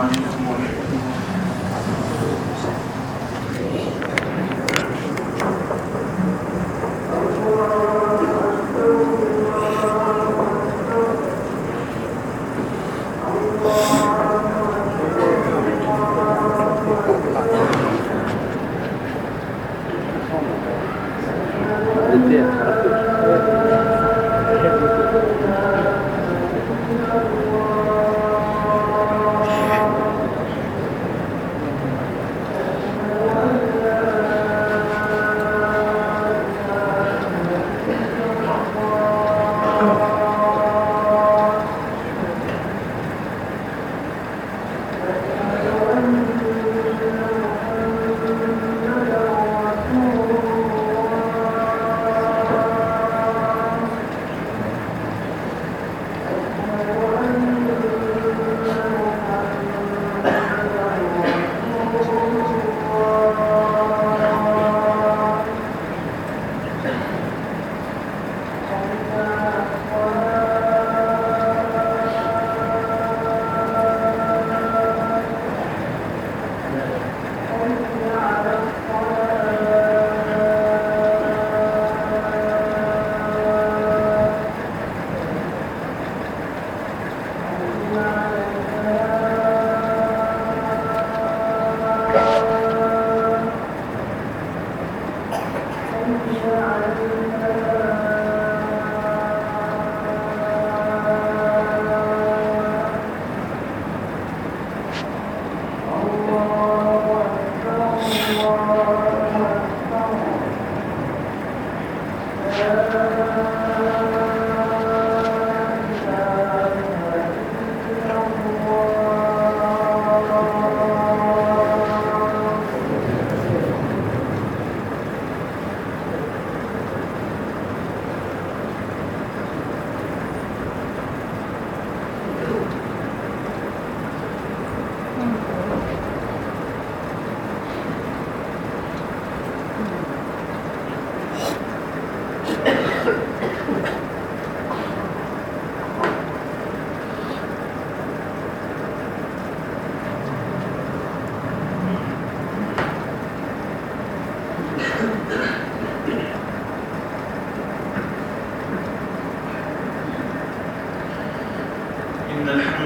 عليكم ورحمة الله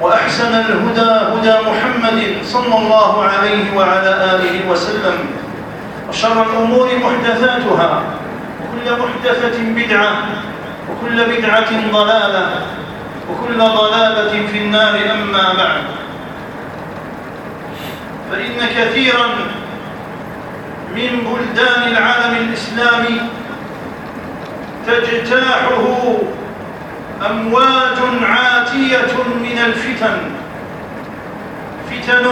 وأحسن الهدى هدى محمد صلى الله عليه وعلى آله وسلم. وشر الأمور محدثاتها وكل محدثة بدعة وكل بدعة ضلالة وكل ضلالة في النار أما بعد. فإن كثيرا من بلدان العالم الإسلامي تجتاحه أمواج عاتية من الفتن. فتن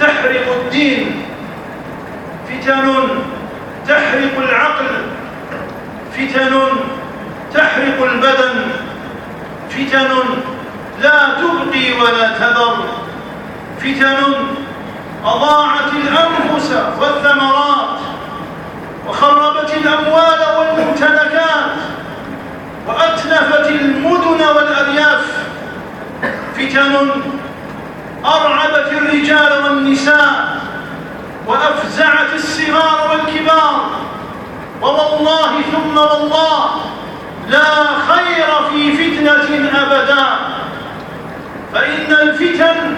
تحرق الدين. فتن تحرق العقل. فتن تحرق البدن. فتن لا تبقي ولا تذر. فتن أضاعت الأنفس والثمرات وخربت الأموال والممتلكات. وأتلفت المدن والأرياف فتن أرعبت الرجال والنساء وأفزعت الصغار والكبار ووالله ثم والله لا خير في فتنة أبدا. فإن الفتن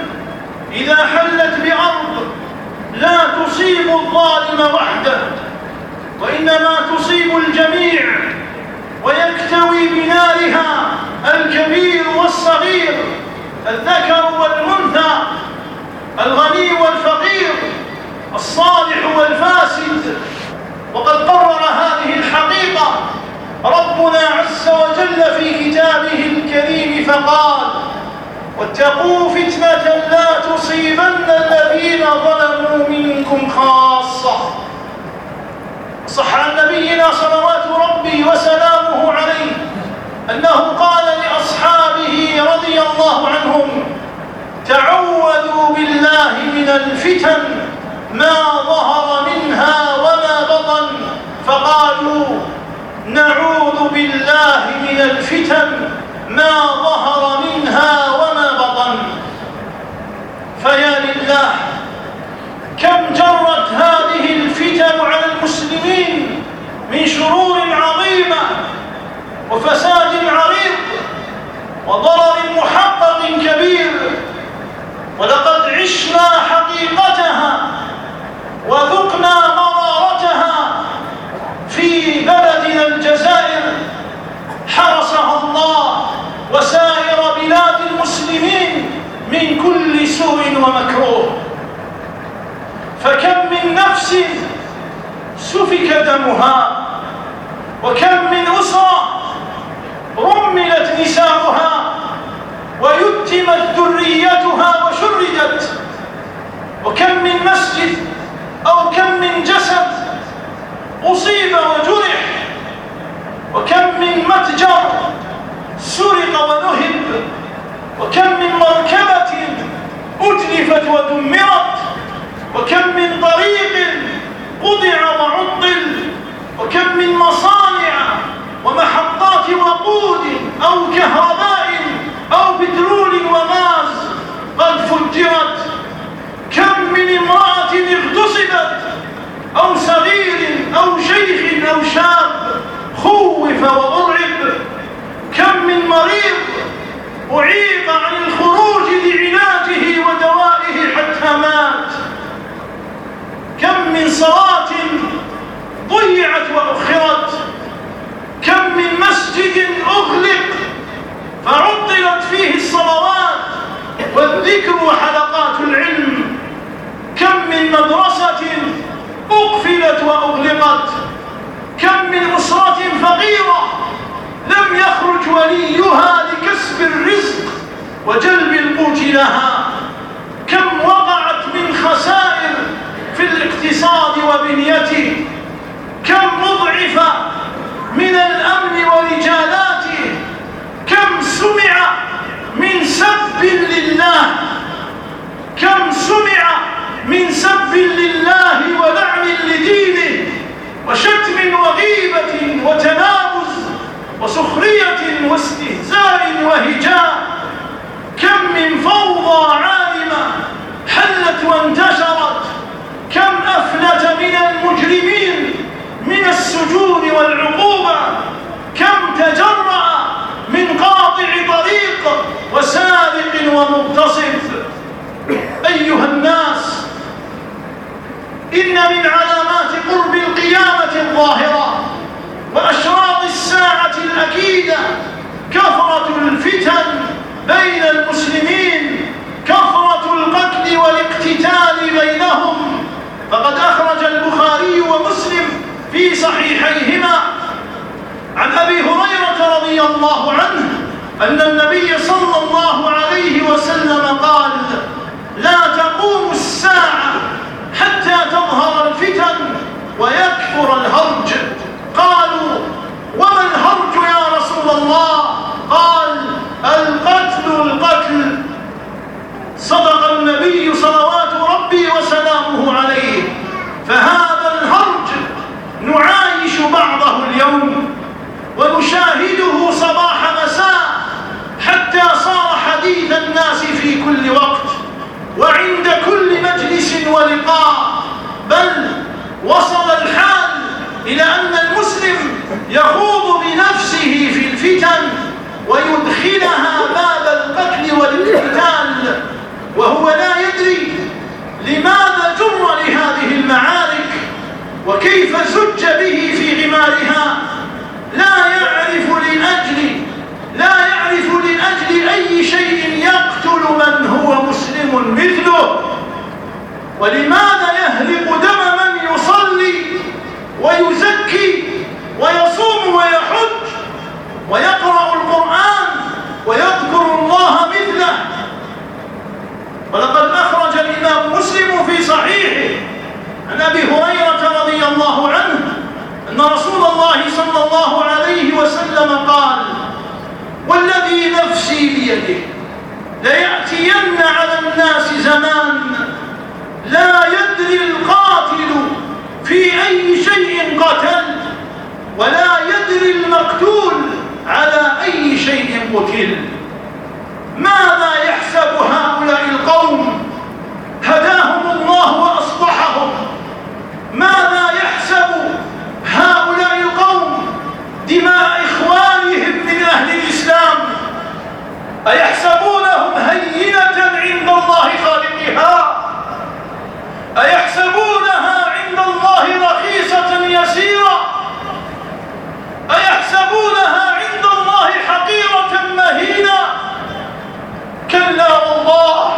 إذا حلت بأرض لا تصيب الظالم وحده وإنما تصيب الجميع ويكتوي بنارها الكبير والصغير الذكر والأنثى الغني والفقير الصالح والفاسد. وقد قرر هذه الحقيقة ربنا عز وجل في كتابه الكريم فقال واتقوا فتنة لا تصيبن الذين ظلموا منكم خاصة. صح عن نبينا صلوات ربي وسلامه عليه أنه قال لأصحابه رضي الله عنهم تعوذوا بالله من الفتن ما ظهر منها وما بطن. فقالوا نعوذ بالله من الفتن ما ظهر منها وما بطن. فيا لله كم جرت هذه الفتن على المسلمين من شرور عظيمة وفساد عريض وضرر محقق كبير. ولقد عشنا حقيقتها وذقنا مرارتها في بلدنا الجزائر. حرسها الله وسائر بلاد المسلمين من كل سوء ومكروه. فكم من نفس سفك دمها وكم من أسرة رملت نساؤها ويتمت ذريتها وشردت وكم من مسجد أو كم من جسد أصيب وجرح وكم من متجر سرق ونهب وكم من مركبة أتلفت ودمرت وكم من طريق قطع وعطل وكم من مصانع ومحطات وقود أو كهرباء أو بترول وغاز قد فجرت كم من امرأة اغتصبت أو صغير أو شيخ أو شاب خوف وأرعب كم من مريض أعيق عن الخروج لعلاجه ودوائه حتى مات كم من صلاة ضيعت وأخرت كم من مسجد أغلق فعطلت فيه الصلوات والذكر وحلقات العلم كم من مدرسة أقفلت وأغلقت. كم من أسرة فقيرة لم يخرج وليها لكسب الرزق وجلب القوت لها. كم وقعت من خسائر في الاقتصاد وبنيته. كم مضعف من الأمن ورجالاته. كم سمع من سب لله. كم سمع من سب لله ولعن لدينه وشتم وغيبة وتنابز وسخرية واستهزاء وهجاء. كم من فوضى عالمة حلت وانتشرت. كم أفلت من المجرمين من السجون والعقوبة. كم تجرأ من قاطع طريق وسارق ومغتصب أيها الناس إن من علامات قرب القيامة الظاهرة وأشراط الساعة الأكيدة كثرة الفتن بين المسلمين كثرة القتل والاقتتال بينهم. فقد أخرج البخاري ومسلم في صحيحيهما عن أبي هريرة رضي الله عنه أن النبي صلى الله عليه وسلم قال لا تقوم الساعة حتى تظهر الفتن ويكثر الهرج. قالوا وما الهرج يا رسول الله؟ قال القتل القتل. صدق النبي صلوات ربي وسلامه عليه. فهذا الهرج نعايش بعضه اليوم ونشاهده صباح مساء حتى صار حديث الناس وعند كل مجلس ولقاء بل وصل الحال إلى أن المسلم يخوض بنفسه في الفتن ويدخلها باب القتل والقتال وهو لا يدري لماذا جر لهذه المعارك وكيف زج به في غمارها لا يدري لأجل أي شيء يقتل من هو مسلم مثله؟ ولماذا يهلك دم من يصلي ويزكي ويصوم ويحج ويقرأ القرآن ويذكر الله مثله؟ ولقد أخرج الإمام مسلم في صحيحه عن أبي هريرة رضي الله عنه أن رسول الله صلى الله عليه وسلم قال والذي نفسي بيده. ليأتين على الناس زمان لا يدري القاتل في أي شيء قتل ولا يدري المقتول على أي شيء قتل. ماذا يحسب هؤلاء القوم؟ هداهم الله وأصلحهم. ماذا يحسب هؤلاء القوم دماء إخوانهم من أهل الإسلام أيحسبونهم هينة عند الله خالقها أيحسبونها عند الله رخيصة يسيرة أيحسبونها عند الله حقيرة مهينة كلا والله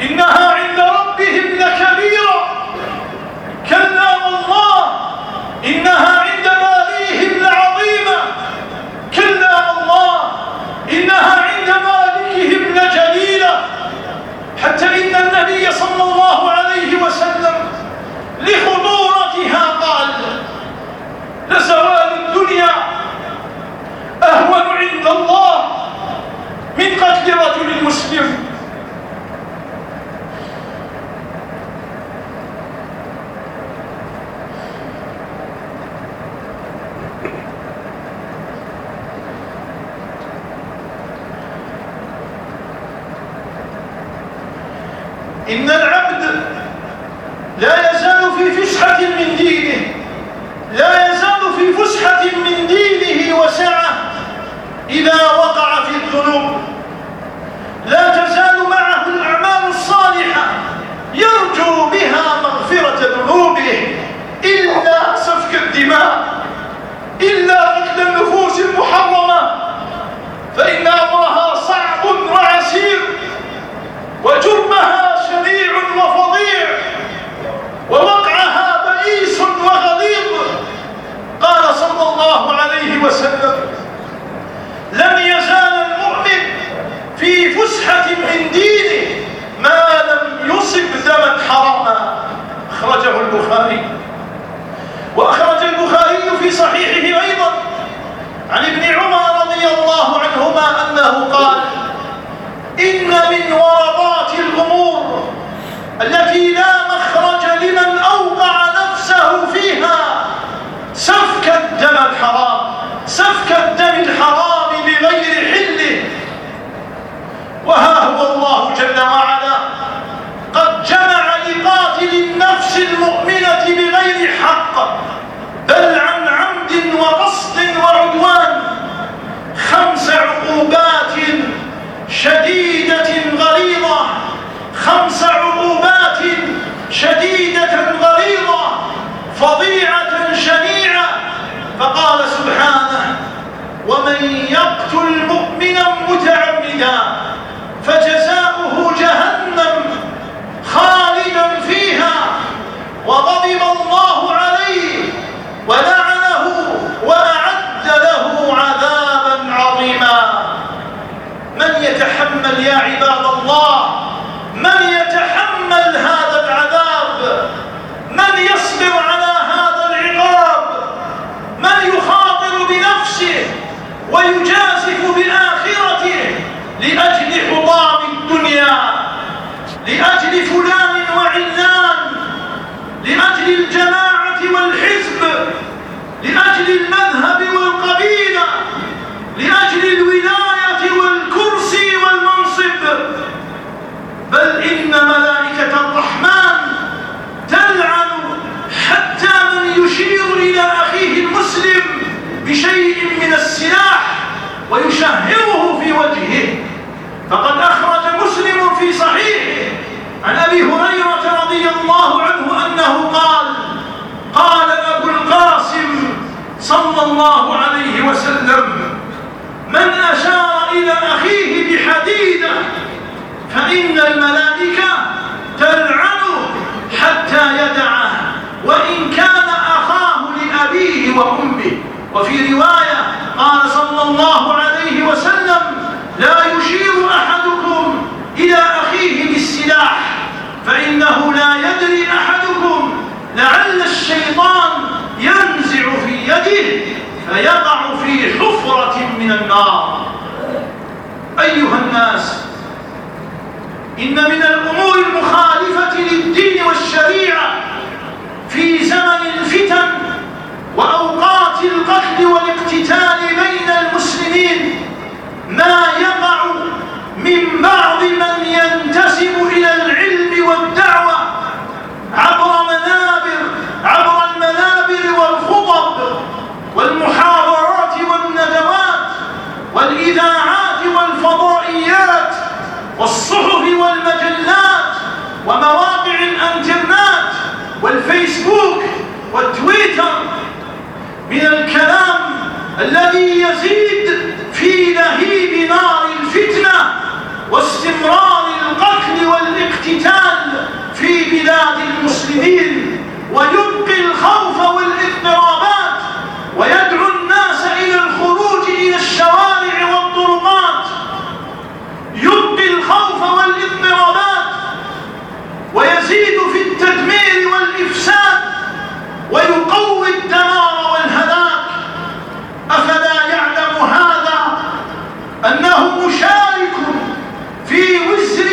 إنها عند ربهم لكبيرة كلا والله إنها عند ماليهم لعظيمة كلا والله إنها عند مالكهم لجليلة حتى إن النبي صلى الله عليه وسلم لخطورتها قال لزوال الدنيا أهون عند الله من قتل رجل مسلم إن العبد لا يزال في فسحة من دينه لا يزال في فسحة من دينه وسعة إذا وقع في الذنوب لا تزال معه الأعمال الصالحة يرجو بها مغفرة ذنوبه إلا سفك الدماء إلا قتل النفوس المحرمة فإن أمرها صعب وعسير وجرمها شنيع وفظيع ووقعها بئيس وغليظ قال صلى الله عليه وسلم لم يزال المؤمن في فسحة من دينه ما لم يصب دما حراما أخرجه البخاري وأخرج البخاري في صحيحه أيضا عن ابن عمر رضي الله عنهما أنه قال إن من ورطات الأمور التي لا مخرج لمن أوقع نفسه فيها سفك الدم الحرام سفك الدم الحرام بغير حله وها هو الله جل وعلا قد جمع لقاتل النفس المؤمنة بغير حق بل عن عمد وقصد وعدوان خمس عقوبات شديدة غليظة خمس عقوبات شديدة غليظة فظيعة شنيعة فقال سبحانه ومن يقتل مؤمنا متعمدا فجزاؤه جهنم خالدا فيها وغضب الله عليه ولعنه وأعد له عذابا عظيما من يتحمل يا عباد الله. من يتحمل هذا العذاب؟ من يصبر على هذا العقاب؟ من يخاطر بنفسه ويجازف بآخرته لأجل حطام الدنيا؟ لأجل فلان وعلان؟ لأجل الجماعة والحزب؟ لأجل المذهب إن ملائكة الرحمن تلعن حتى من يشير إلى أخيه المسلم بشيء من السلاح ويشهره في وجهه. فقد أخرج مسلم في صحيح عن أبي هريرة رضي الله عنه أنه قال قال أبو القاسم صلى الله عليه وسلم من أشار إلى أخيه بحديدة فإن الملائكة تلعنه حتى يدعه وإن كان أخاه لأبيه وأمه. وفي رواية قال صلى الله عليه وسلم لا يشير أحدكم إلى أخيه بالسلاح فإنه لا يدري أحدكم لعل الشيطان ينزع في يده فيقع في حفرة من النار. أيها الناس إن من الأمور المخالفة للدين والشريعة في زمن الفتن وأوقات القتل ومواقع الانترنت والفيسبوك والتويتر من الكلام الذي يزيد في لهيب نار الفتنة واستمرار القتل والاقتتال في بلاد المسلمين ويبقي الخوف والاضطرابات ويدعو الناس إلى الخروج إلى الشوارع والطرقات. يبقي الخوف والاضطرابات ويزيد في التدمير والإفساد ويقوي الدمار والهلاك. أفلا يعلم هذا أنه مشارك في وزر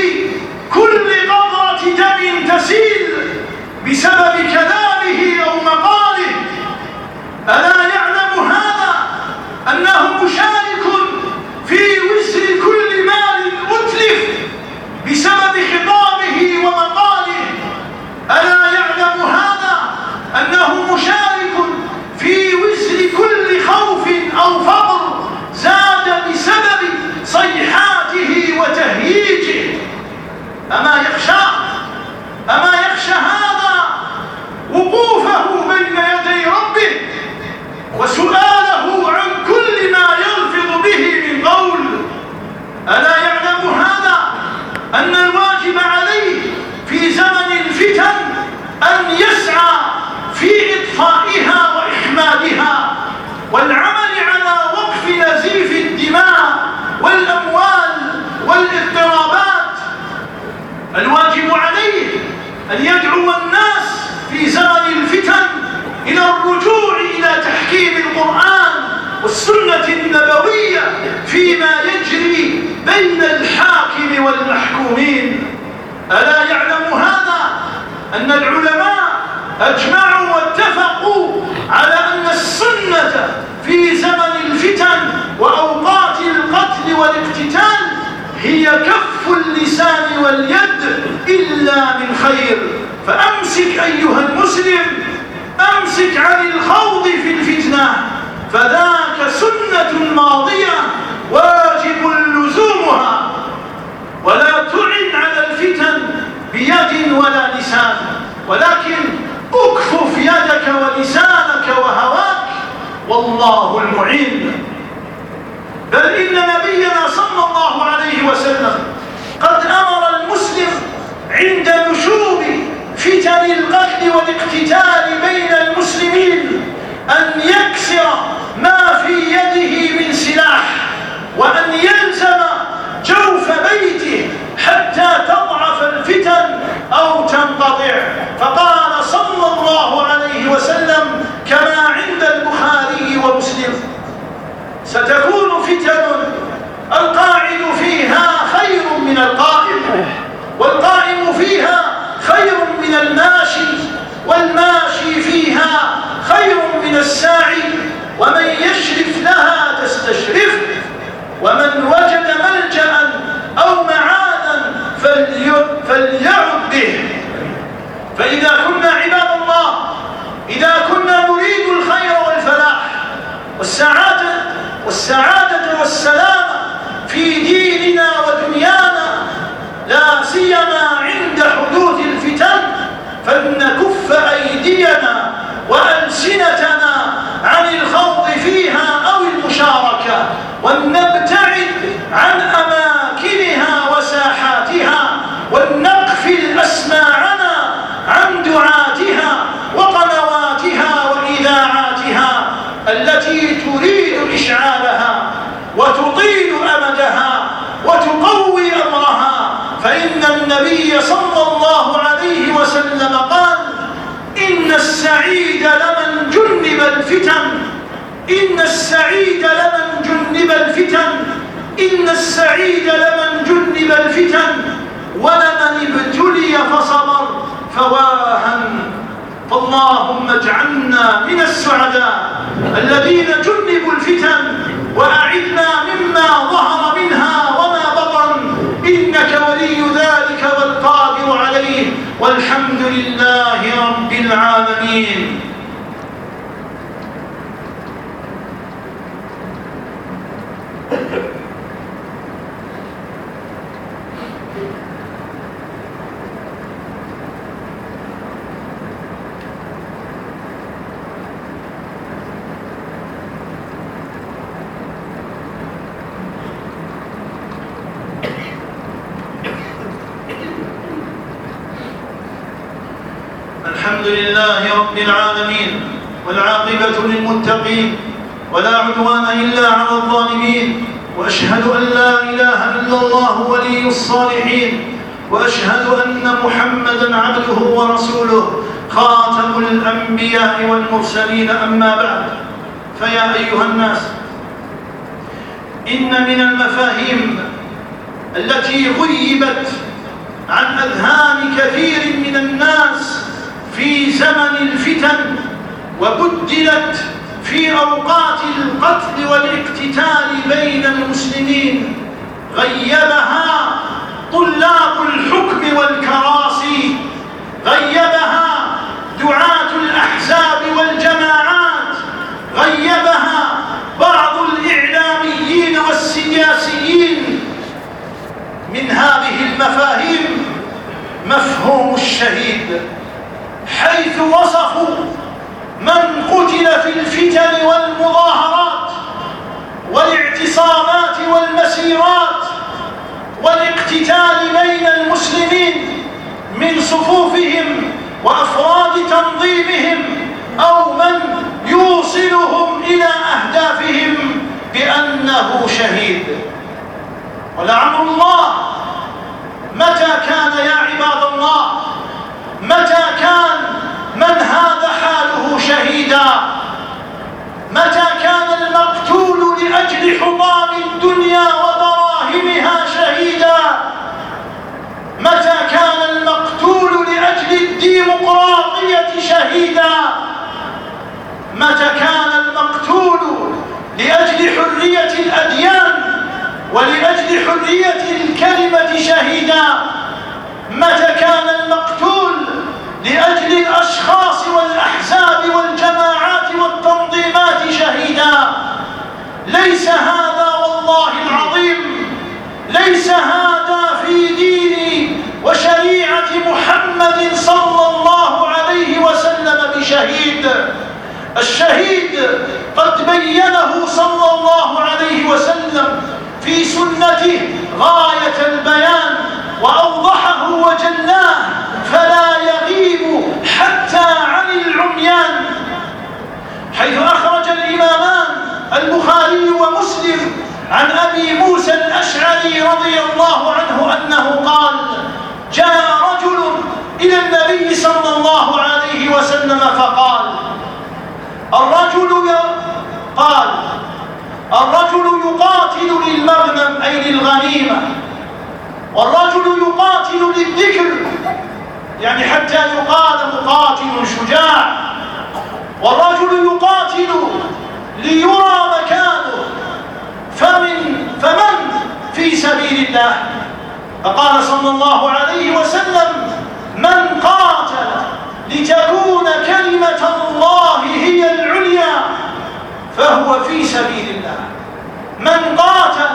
كل قطرة دم تسيل بسبب كلامه أو مقاله ألا يعلم هذا أنه مشارك في وزر كل مال أتلف بسبب خطابه ومقاله ألا يعلم هذا أنه مشارك في وزر كل خوف أو فقر زاد بسبب صيحاته وتهييجه أما يخشى أما يخشى هذا وقوفه بين يدي ربه وسؤاله عن كل ما يلفظ به من قول ألا يعلم هذا أن الواجب عليه في زمن الفتن أن يسعى في إطفائها وإحمادها والعمل على وقف نزيف الدماء والأموال والاضطرابات الواجب عليه أن يدعو الناس في زمن الفتن إلى الرجوع إلى تحكيم القرآن والسنة النبوية فيما يجري بين الحاكم والمحكومين. ألا يعلم هذا أن العلماء أجمعوا واتفقوا على أن السنة في زمن الفتن وأوقات القتل والاقتتال هي كف اللسان واليد إلا من خير. فأمسك أيها المسلم أمسك عن الخوض في الفتنة. فذاك سنة ماضية واجب لزومها. ولا تعن على الفتن بيد ولا لسان. ولكن أكفف يدك ولسانك وهواك والله المعين. بل إن نبينا صلى الله عليه وسلم قد أمر المسلم عند نشوب فتن القتل والاقتتال بين المسلمين أن يكسر ما في يده من سلاح وأن يلزم جوف بيته حتى تضعف الفتن أو تنقطع. فقال صلى الله عليه وسلم كما عند البخاري ومسلم ستكون فتن القاعد فيها خير من القائم والقائم فيها خير من الماشي والماشي فيها خير من الساعي. ومن يشرف لها تستشرف ومن وجد ملجأ أو معادا فليعد به. فإذا كنا عباد الله إذا كنا نريد الخير والفلاح والسعادة والسعادة والسلامة في ديننا ودنيانا لا سيما عند حدوث الفتن فلنكف أيدينا وألسنتنا عن الخوض فيها أو المشاركة ولنبتعد عن أماكنها وساحاتها ولنقفل أسماعنا عن دعاتها وتطيل أمدها وتقوي أمرها. فإن النبي صلى الله عليه وسلم قال إن السعيد لمن جنب الفتن. إن السعيد لمن جنب الفتن. إن السعيد لمن جنب الفتن. ولمن ابتلي فصبر فواها. فاللهم اجعلنا من السعداء الذين جنبوا الفتن. وأعذنا مما ظهر منها وما بطن. إنك ولي ذلك والقادر عليه. والحمد لله رب العالمين. الحمد العالمين والعاقبة للمتقين ولا عدوان إلا على الظالمين وأشهد أن لا إله إلا الله ولي الصالحين وأشهد أن محمدا عبده ورسوله خاتم الأنبياء والمرسلين أما بعد. فيا أيها الناس إن من المفاهيم التي غيبت عن أذهان كثير من الناس في زمن الفتن وبدلت في أوقات القتل والاقتتال بين المسلمين غيبها طلاب الحكم والكراسي غيبها دعاة الأحزاب والجماعات غيبها بعض الإعلاميين والسياسيين. من هذه المفاهيم مفهوم الشهيد. حيث وصفوا من قتل في الفتن والمظاهرات والاعتصامات والمسيرات والاقتتال بين المسلمين من صفوفهم وأفراد تنظيمهم أو من يوصلهم إلى أهدافهم بأنه شهيد. ولعمر الله متى كان يا عباد الله متى كان من هذا حاله شهيدا؟ متى كان المقتول لأجل حطام الدنيا وضراهمها شهيدا؟ متى كان المقتول لأجل الديمقراطية شهيدا؟ متى كان المقتول لأجل حرية الأديان ولأجل حرية الكلمة شهيدا؟ متى كان المقتول لأجل الأشخاص والأحزاب والجماعات والتنظيمات شهيدا ليس هذا والله العظيم ليس هذا في دين وشريعة محمد صلى الله عليه وسلم بشهيد الشهيد قد بينه صلى الله عليه وسلم في سنته غاية البيان وأوضحه وجلاه فلا يغيب حتى عن العميان حيث أخرج الإمامان البخاري ومسلم عن أبي موسى الأشعري رضي الله عنه أنه قال جاء رجل إلى النبي صلى الله عليه وسلم فقال الرجل قال الرجل يقاتل للمغنم أي للغنيمة والرجل يقاتل للذكر يعني حتى يقال مقاتل شجاع. والرجل يقاتل ليرى مكانه. فمن فمن في سبيل الله؟ فقال صلى الله عليه وسلم من قاتل لتكون كلمة الله هي العليا فهو في سبيل الله. من قاتل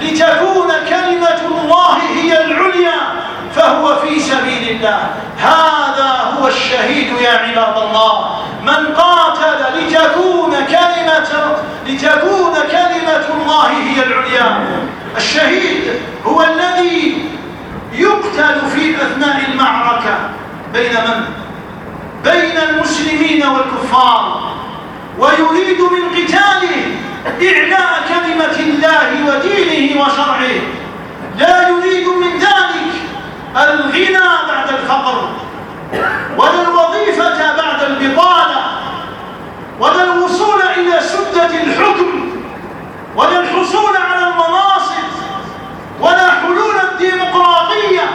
لتكون كلمة الله هي العليا فهو في سبيل الله. هذا هو الشهيد يا عباد الله. من قاتل لتكون كلمة لتكون كلمة الله هي العليا. الشهيد هو الذي يقتل في أثناء المعركة بين من؟ بين المسلمين والكفار. ويريد من قتاله إعلاء كلمة الله ودينه وشرعه. لا يريد من ذلك الغنى بعد الفقر ولا الوظيفة بعد البطالة ولا الوصول إلى سدة الحكم ولا الحصول على المناصب ولا حلول الديمقراطية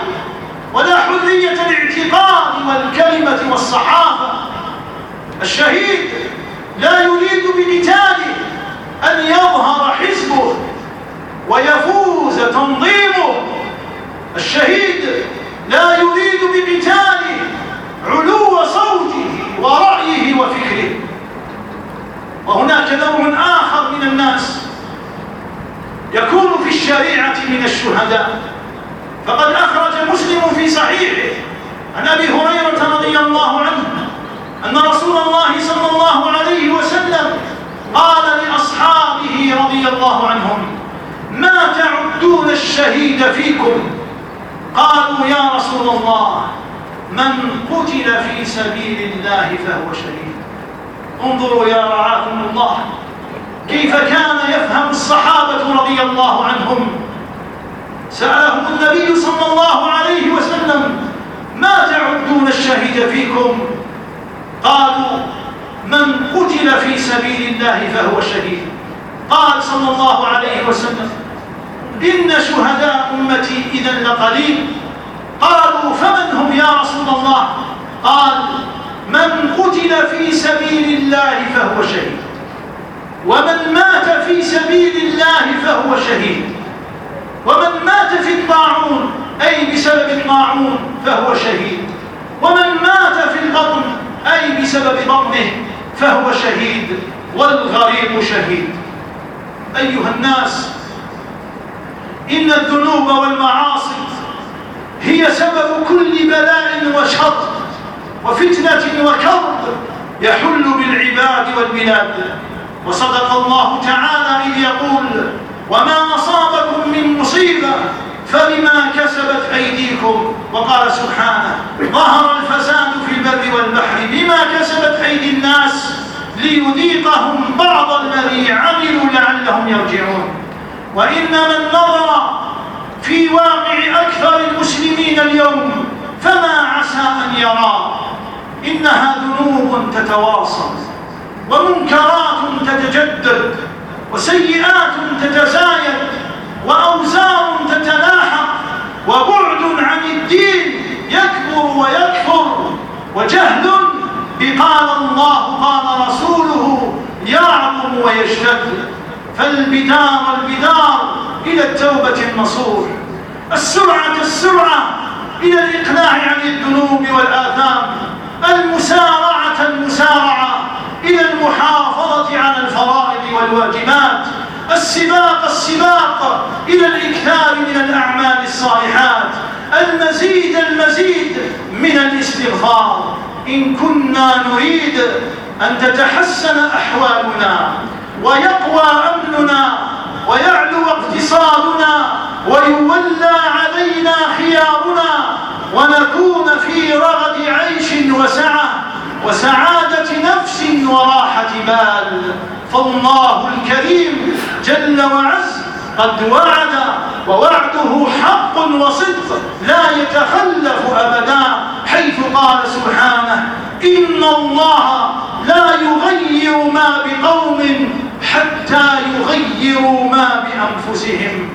ولا حرية الاعتقاد والكلمة والصحافة الشهيد لا يريد بقتاله أن يظهر حزبه ويفوز تنظيمه الشهيد لا يريد بقتاله علو صوته ورأيه وفكره وهناك نوع آخر من الناس يكون في الشريعة من الشهداء فقد أخرج مسلم في صحيحه عن أبي هريرة رضي الله عنه أن رسول الله صلى الله عليه وسلم قال لأصحابه رضي الله عنهم ما تعدون الشهيد فيكم؟ قالوا يا رسول الله من قتل في سبيل الله فهو شهيد. انظروا يا رعاكم الله كيف كان يفهم الصحابة رضي الله عنهم؟ سألهم النبي صلى الله عليه وسلم ما تعدون الشهيد فيكم؟ قالوا من قتل في سبيل الله فهو شهيد. قال صلى الله عليه وسلم إن شهداء أمتي إذا لقليل. قالوا فمن هم يا رسول الله؟ قال من قتل في سبيل الله فهو شهيد ومن مات في سبيل الله فهو شهيد ومن مات في الطاعون أي بسبب الطاعون فهو شهيد ومن مات في البطن أي بسبب بطنه فهو شهيد والغريب شهيد. أيها الناس إن الذنوب والمعاصي هي سبب كل بلاء وشر وفتنة وكرب يحل بالعباد والبلاد. وصدق الله تعالى إذ يقول وما أصابكم من مصيبة فبما كسبت أيديكم. وقال سبحانه ظهر الفساد في البر والبحر بما كسبت أيدي الناس ليذيقهم بعض الذي عملوا لعلهم يرجعون. وإن من نظر في واقع أكثر المسلمين اليوم فما عسى أن يرى. إنها ذنوب تتواصل ومنكرات تتجدد وسيئات تتزايد وأوزار تتلاحق وبعد عن الدين يكبر ويكثر وجهل بقال الله قال رسوله يعظم ويشتد. فالبدار البدار إلى التوبة النصوح السرعة السرعة إلى الإقلاع عن الذنوب والآثام. المسارعة المسارعة إلى المحافظة على الفرائض والواجبات. السباق السباق إلى الإكثار من الأعمال الصالحات. المزيد المزيد من الاستغفار. إن كنا نريد أن تتحسن أحوالنا. ويقوى أمننا ويعلو اقتصادنا ويولى علينا خيارنا ونكون في رغد عيش وسعة وسعادة نفس وراحة بال فالله الكريم جل وعز قد وعد ووعده حق وصدق لا يتخلف أبدا حيث قال سبحانه إن الله لا يغير ما بقوم يغيروا ما بأنفسهم.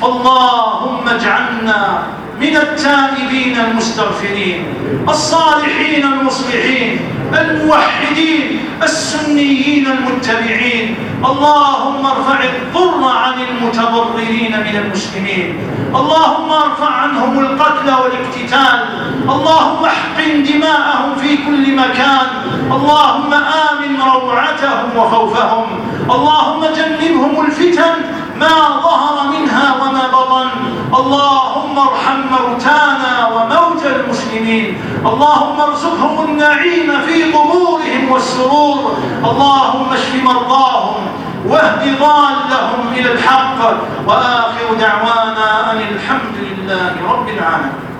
فاللهم اجعلنا من التائبين المستغفرين الصالحين المصلحين الموحدين السنيين المتبعين. اللهم ارفع الضر عن المتضررين من المسلمين. اللهم ارفع عنهم القتل والاقتتال. اللهم احقن دماءهم في كل مكان. اللهم آمن روعتهم وخوفهم. اللهم جنبهم الفتن ما ظهر منها شرا اللهم ارحم موتانا وموتى المسلمين. اللهم ارزقهم النعيم في قبورهم والسرور. اللهم اشف مرضاهم واهد ضالهم إلى الحق. وآخر دعوانا أن الحمد لله رب العالمين.